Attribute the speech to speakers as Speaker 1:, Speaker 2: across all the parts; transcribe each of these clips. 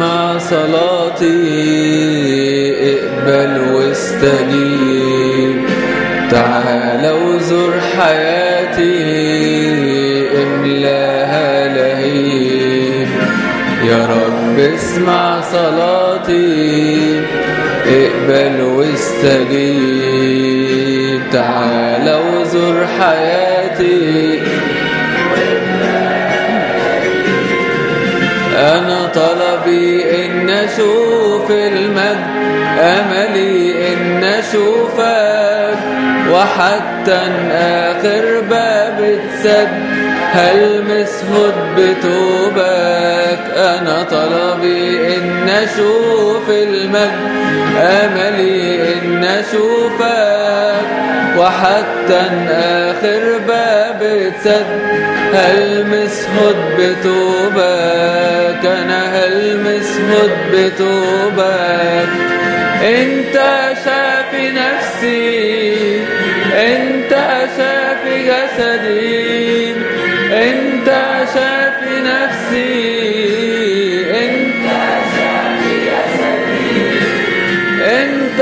Speaker 1: اسمع صلاتي اقبل واستجيب. تعال وزر حياتي املاها لهيب. يا رب اسمع صلاتي اقبل واستجيب. تعال وزر حياتي أنا طلبي إن أشوف المجد أملي إن أشوفك وحتى آخر باب اتسد هلمس هد بتوبك؟ أنا طلبي إن أشوف المجد أملي إن أشوفك وحتى آخر باب اتسد هلمس هد بتوبك أنا هلمس هد بتوبك أنت شافي نفسي أنت شافي جسدي أنت شافي نفسي أنت شافي جسدي. أنت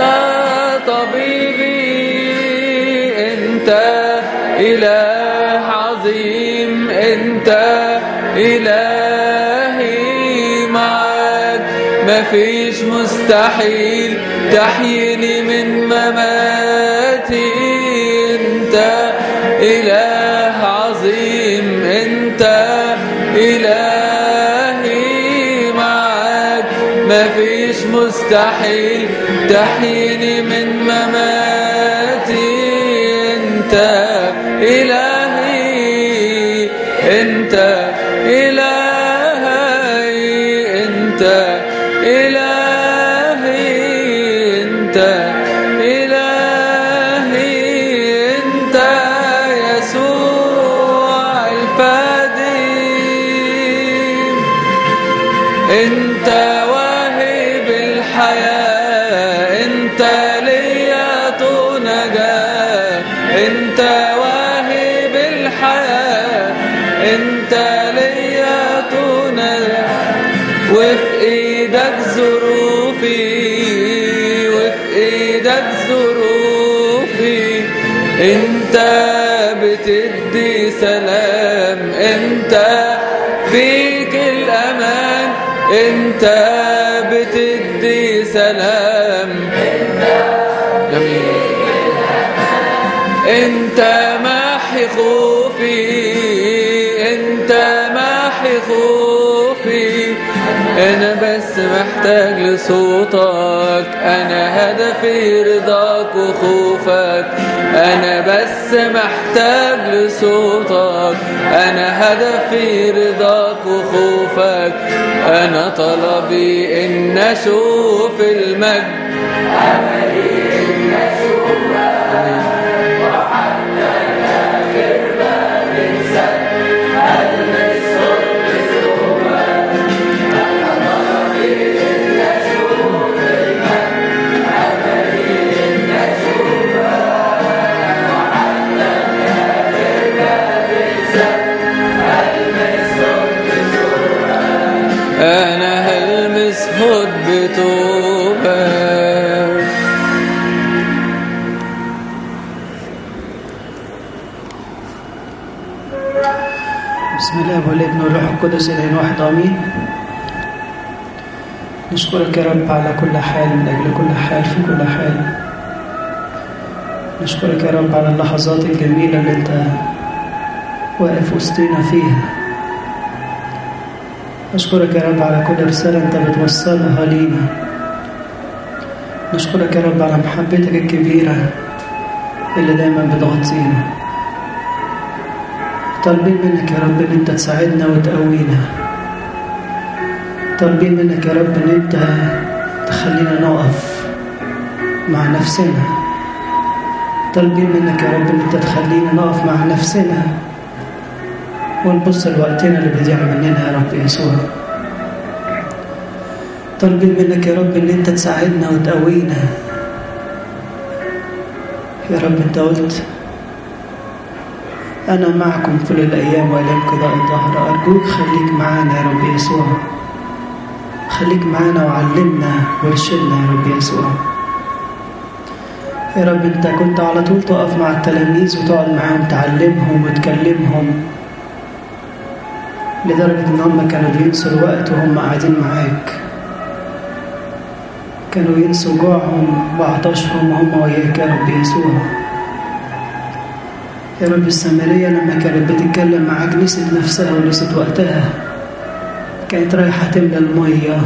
Speaker 1: طبيبي عظيم إلهي معك. مفيش مستحيل. تحييني من مماتي. أنت إله عظيم. أنت إلهي معك. مفيش مستحيل. تحييني من مماتي. أنت الهي أنت واهب الحياة أنت ليا نجاة أنت واهب الحياة أنت ليا نجاة وفي إيدك ظروفي وفي إيدك ظروفي. انت بتدي سلام انت انت بتدي سلام. جميل. انت محي خوفي انت محي خوفي. أنا بس محتاج لصوتك. أنا هدفي رضاك وخوفك. أنا بس محتاج لصوتك. أنا هدفي رضاك وخوفك. أنا طلبي إن أشوف المجد. املي ان اشوفك
Speaker 2: بسم الله والابن والروح القدس الان واحد امين نشكرك يا رب على كل حال من أجل كل حال في كل حال نشكرك يا رب على اللحظات الجميله اللي انت واقف وسطينا فيها نشكرك يا رب على كل رساله انت بتوصلها لينا نشكرك يا رب على محبتك الكبيره اللي دايما بتغطينا طالبين منك يا رب إن أنت تساعدنا وتقوينا. طالبين منك يا رب إن أنت تخلينا نقف مع نفسنا. طالبين منك يا رب إن أنت تخلينا نقف مع نفسنا. ونبص لوقتنا اللي بيضيع مننا يا رب يسوع. طالبين منك يا رب إن أنت تساعدنا وتقوينا. يا رب أنت قلت أنا معكم كل الأيام وإلى انقضاء الظهر. أرجوك خليك معانا يا رب يسوع. خليك معانا وعلمنا وارشدنا يا رب يسوع. يا رب أنت كنت على طول تقف مع التلاميذ وتقعد معاهم تعلمهم وتكلمهم. لدرجة إن هم كانوا بينسوا الوقت وهم قاعدين معاك. كانوا ينسوا جوعهم وعطشهم وهم وياك يا رب يسوع. يا رب السامرية لما كانت بتتكلم معاك نسيت نفسها ونسيت وقتها كانت رايحة تملى المية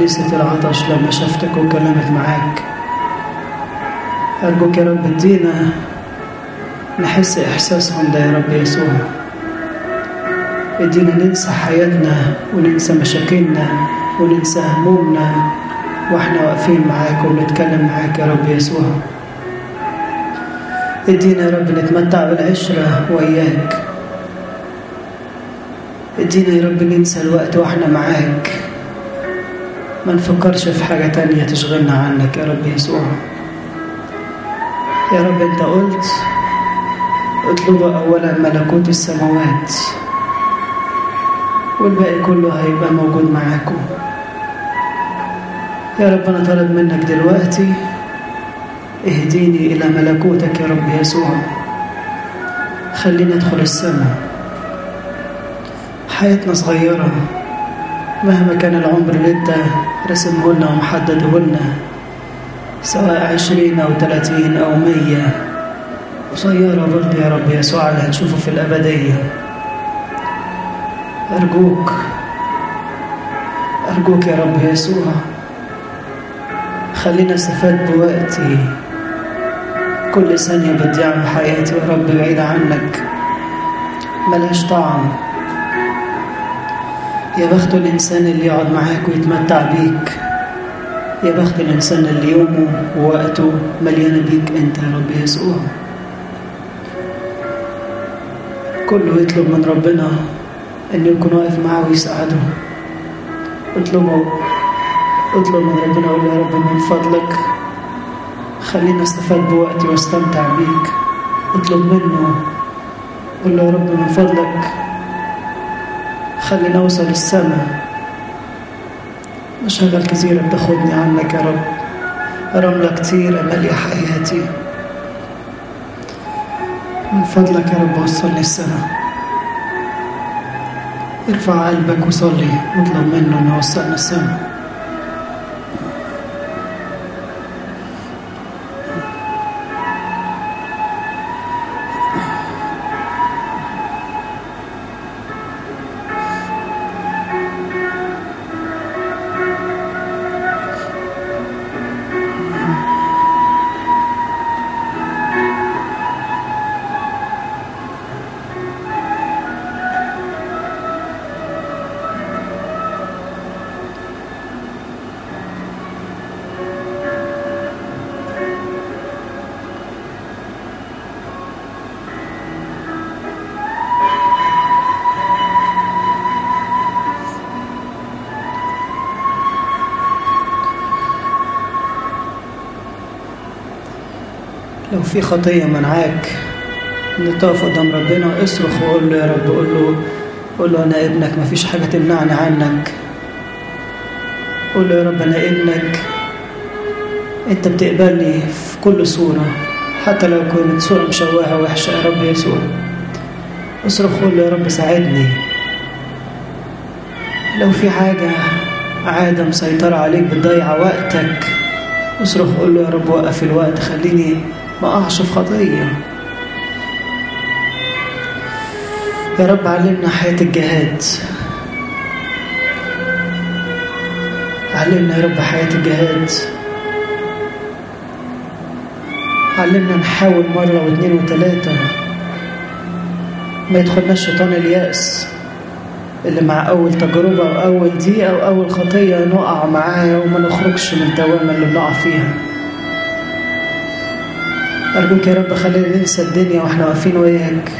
Speaker 2: نسيت العطش لما شفتك وكلمت معاك. أرجوك يا رب ادينا نحس إحساسهم ده يا رب يسوع. ادينا ننسى حياتنا وننسى مشاكلنا وننسى همومنا وإحنا واقفين معاك وبنتكلم معاك يا رب يسوع. ادينا يا رب نتمتع بالعشرة وياك. ادينا يا رب ننسى الوقت وإحنا معاك. ما نفكرش في حاجة تانية تشغلنا عنك يا رب يسوع. يا رب انت قلت اطلبوا أولا ملكوت السماوات والباقي كله هيبقى موجود معاكم. يا رب أنا طالب منك دلوقتي اهديني إلى ملكوتك يا رب يسوع. خليني ادخل السماء. حياتنا صغيرة. مهما كان العمر اللي انت رسمه لنا ومحدده لنا سواء عشرين أو تلاتين أو مية. قصيرة برضه يا رب يسوع اللي هنشوفه في الأبدية. أرجوك أرجوك يا رب يسوع. خلينا استفاد بوقتي. كل ثانية بتضيع من حياتي يا رب بعيدة عنك. ملهاش طعم. يا بخت الإنسان اللي يقعد معاك ويتمتع بيك. يا بخت الإنسان اللي يومه ووقته مليانة بيك أنت يا رب يسوع. كله يطلب من ربنا أن يكون واقف معاه ويساعده. اطلبه. اطلب من ربنا قول يا رب من فضلك. خلينا استفاد بوقتي واستمتع بيك. اطلب منه. قول له يا رب من فضلك. خلينا اوصل السماء مشاغل كثيرة بتاخدني عنك يا رب. رملة كتيرة مالية حياتي. من فضلك يا رب وصلني السماء ارفع قلبك وصلي. واطلب منه إنه يوصلنا السماء في خطية منعاك. ان تقف قدام ربنا اصرخ وقول له يا رب قول له قول له أنا ابنك مفيش حاجة تمنعني عنك. قول له يا رب أنا ابنك. أنت بتقبلني في كل صورة حتى لو كانت صورة مشوهة وحشة يا رب يسوع. اصرخ قول له يا رب ساعدني. لو في حاجة عادة مسيطرة عليك بتضيع وقتك اصرخ قول له يا رب وقف الوقت خليني ما أقعش في خطية يا رب علمنا حياة الجهاد. علمنا يا رب حياة الجهاد. علمنا نحاول مرة واثنين وثلاثة. ما يدخلناش شيطان اليأس اللي مع أول تجربة أو أول دقيقة أو أول خطية نقع معاها وما نخرجش من الدوامة اللي بنقع فيها. أرجوك يا رب خلينا ننسى الدنيا وإحنا واقفين وياك.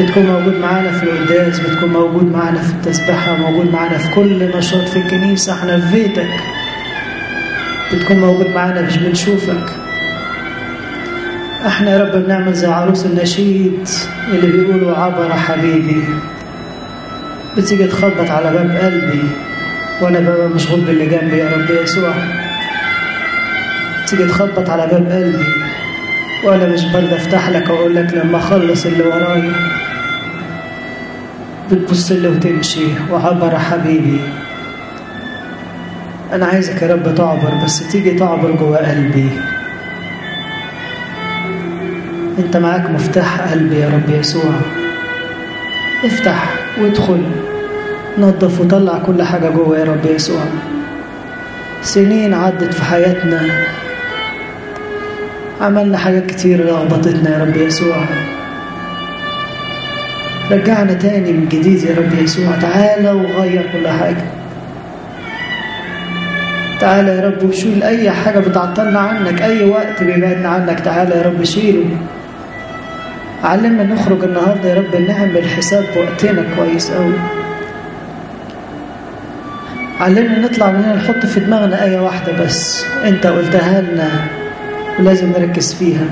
Speaker 2: بتكون موجود معانا في القداس بتكون موجود معانا في التسبحة موجود معانا في كل نشاط في الكنيسة إحنا في بيتك. بتكون موجود معانا مش بنشوفك. إحنا يا رب بنعمل زي عروس النشيد اللي بيقولوا عبر حبيبي. بتيجي تخبط على باب قلبي وأنا ببقى مشغول باللي جنبي يا رب يسوع. تيجي تخبط على باب قلبي وأنا مش برضه أفتح لك وأقول لك لما أخلص اللي ورايا. بتبص لي وتمشي وعبر حبيبي. أنا عايزك يا رب تعبر بس تيجي تعبر جوه قلبي. أنت معاك مفتاح قلبي يا رب يسوع. افتح وادخل نظف وطلع كل حاجة جوه يا رب يسوع. سنين عدت في حياتنا. عملنا حاجات كتير لخبطتنا يا رب يسوع. رجعنا تاني من جديد يا رب يسوع. تعالى وغير كل حاجة. تعالى يا رب وشيل أي حاجة بتعطلنا عنك أي وقت بيبعدنا عنك. تعالى يا رب شيله. علمنا نخرج النهاردة يا رب نعمل حساب وقتنا كويس أوي. علمنا نطلع من هنا نحط في دماغنا آية واحدة بس. أنت قلتها لنا. ولازم نركز فيها.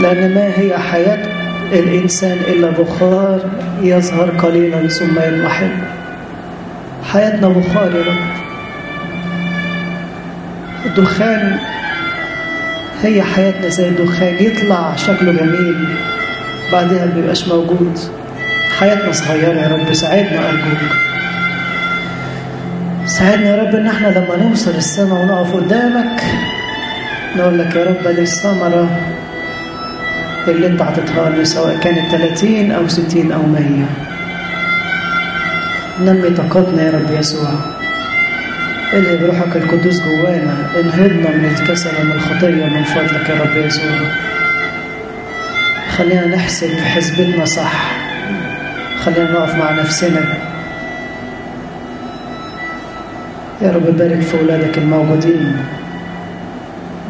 Speaker 2: لأن ما هي حياة الإنسان إلا بخار يظهر قليلا ثم يضمحل حياتنا بخار يا رب. الدخان هي حياتنا زي الدخان يطلع شكله جميل بعدها بيبقاش موجود. حياتنا صغيرة يا رب ساعدنا أرجوك. ساعدنا يا رب إن إحنا لما نوصل السماء ونقف قدامك نقول لك يا رب دي الثمرة اللي انت عطيتها لي سواء كانت 30 أو 60 أو 100 نمي طاقتنا يا رب يسوع. الهي بروحك القدوس جوانا انهضنا من الكسل ومن الخطية من فضلك يا رب يسوع. خلينا نحسب في حسبتنا صح. خلينا نقف مع نفسنا. يا رب بارك في أولادك الموجودين.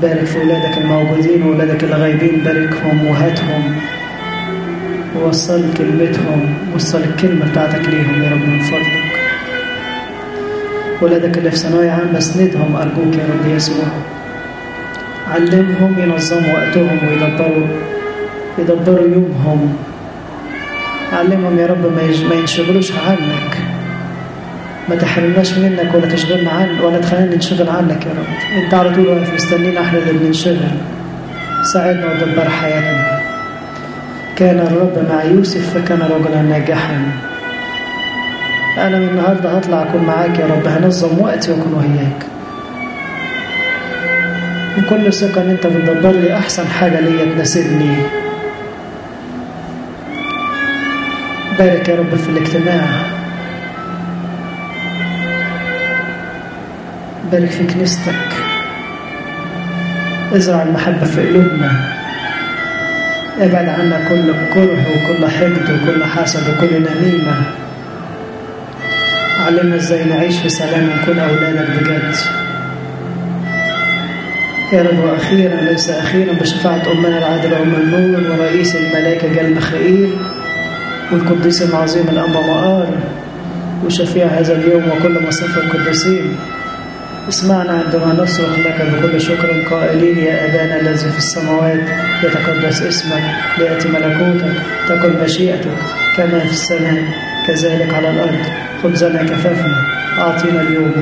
Speaker 2: بارك في أولادك الموجودين وأولادك الغايبين باركهم وهاتهم ووصل كلمتهم وصل الكلمة بتاعتك ليهم يا رب من فضلك. ولادك اللي في ثانوية عامة اسندهم أرجوك يا رب يسوع. علمهم ينظموا وقتهم ويدبروا يدبروا يومهم. علمهم يا رب ما ينشغلوش عنك. ما تحرمناش منك ولا تشغلنا عن ولا تخلينا ننشغل عنك يا رب. انت على طول واقف مستنينا إحنا اللي بننشغل ساعدنا ودبر حياتنا. كان الرب مع يوسف فكان رجلا ناجحا. أنا من النهارده هطلع أكون معاك يا رب. هنظم وقتي وأكون وياك. بكل ثقة إن أنت بتدبر لي أحسن حاجة ليا تناسبني. بارك يا رب في الاجتماع. بارك في كنيستك. ازرع المحبة في قلوبنا. ابعد عنا كل كره وكل حقد وكل حسد وكل نميمة. علمنا إزاي نعيش في سلام ونكون أولادك بجد. يا رب وأخيرا ليس أخيرا بشفاعة أمنا العادلة أم النور ورئيس الملائكة جل مخائيل والقديس العظيم الأنبا مقار وشفيع هذا اليوم وكل مصاف القديسين اسمعنا عندما نصرخ لك بكل شكر قائلين يا أبانا الذي في السماوات يتقدس اسمك ليأتي ملكوتك تكن مشيئتك كما في السماء كذلك على الأرض خبزنا كفافنا أعطينا اليوم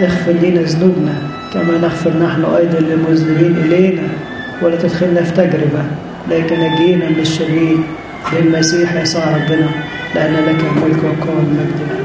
Speaker 2: اغفر لنا ذنوبنا كما نغفر نحن أيضا للمذنبين إلينا ولا تدخلنا في تجربة لكن نجينا من الشرير بالمسيح يسوع ربنا لأن لك الملك والقوة والمجد